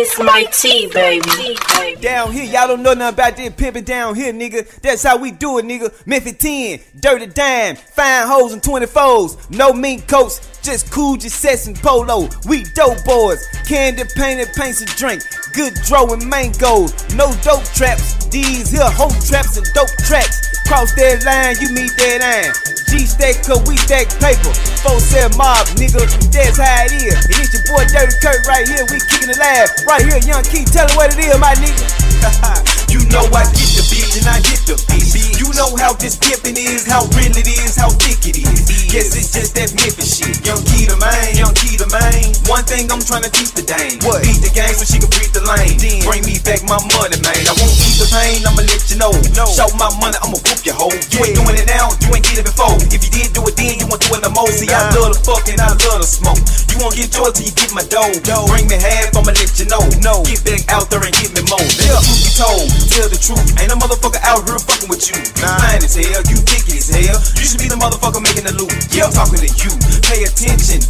It's my T, baby. Down here, y'all don't know nothing about this pimping down here, nigga. That's how we do it, nigga. Memphis 10, dirty dime, fine hoes and 24s. No mean coats, just cool just sets and polo. We dope boys, candy painted paints and drink. Good dro and mangoes, no dope traps. These here hoe traps and dope tracks. Cross that line, you meet that line. G stack cause we stack paper. Four set mob, nigga. That's how it is. And it's your boy Dirty Kurt right here. We kicking the lab. Right here, Young Key, Tell him what it is, my nigga. you know I get the beat and I hit the beat. You know how this pimpin' is, how real it is, how thick it is. Yes, it's just that Memphis shit. Young Key the main, Young Key the main. One thing I'm trying to teach the dame. What? Beat the game so she can breathe lane. Then. Bring me back my money, man. I won't eat the pain, I'ma let you know. No. Show my money, I'ma whoop your hoe. You ain't Yeah. doing it now, you ain't did it before. If you did do it then, you won't do it no more. See, I love the fuck and I love the smoke. You won't get yours till you get my dough. Bring me half, I'ma let you know. No. Get back out there and get me more. Let the truth be told, tell the truth. Ain't a motherfucker out here fucking with you. You Nah. fine as hell, you thick as hell. You should be the motherfucker making the loot. Yeah, I'm talking to you. Pay.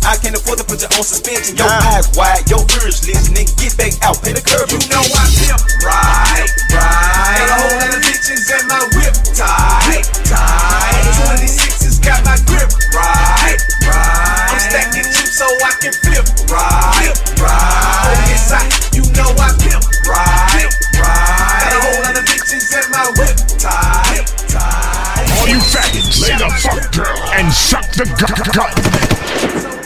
I can't afford to put you on suspension. Your Nah. eyes wide, your ears listening. Get back out, pay the curb. You know I pimp right, right. Got a whole lot of bitches and my whip tight, tight. 26's got my grip right, right. I'm stacking chips so I can flip right, right. Oh yes I, you know I pimp right, right. Got a whole lot of bitches and my whip tight, tight. All you faggots, lay the fuck down and suck the gut. gut.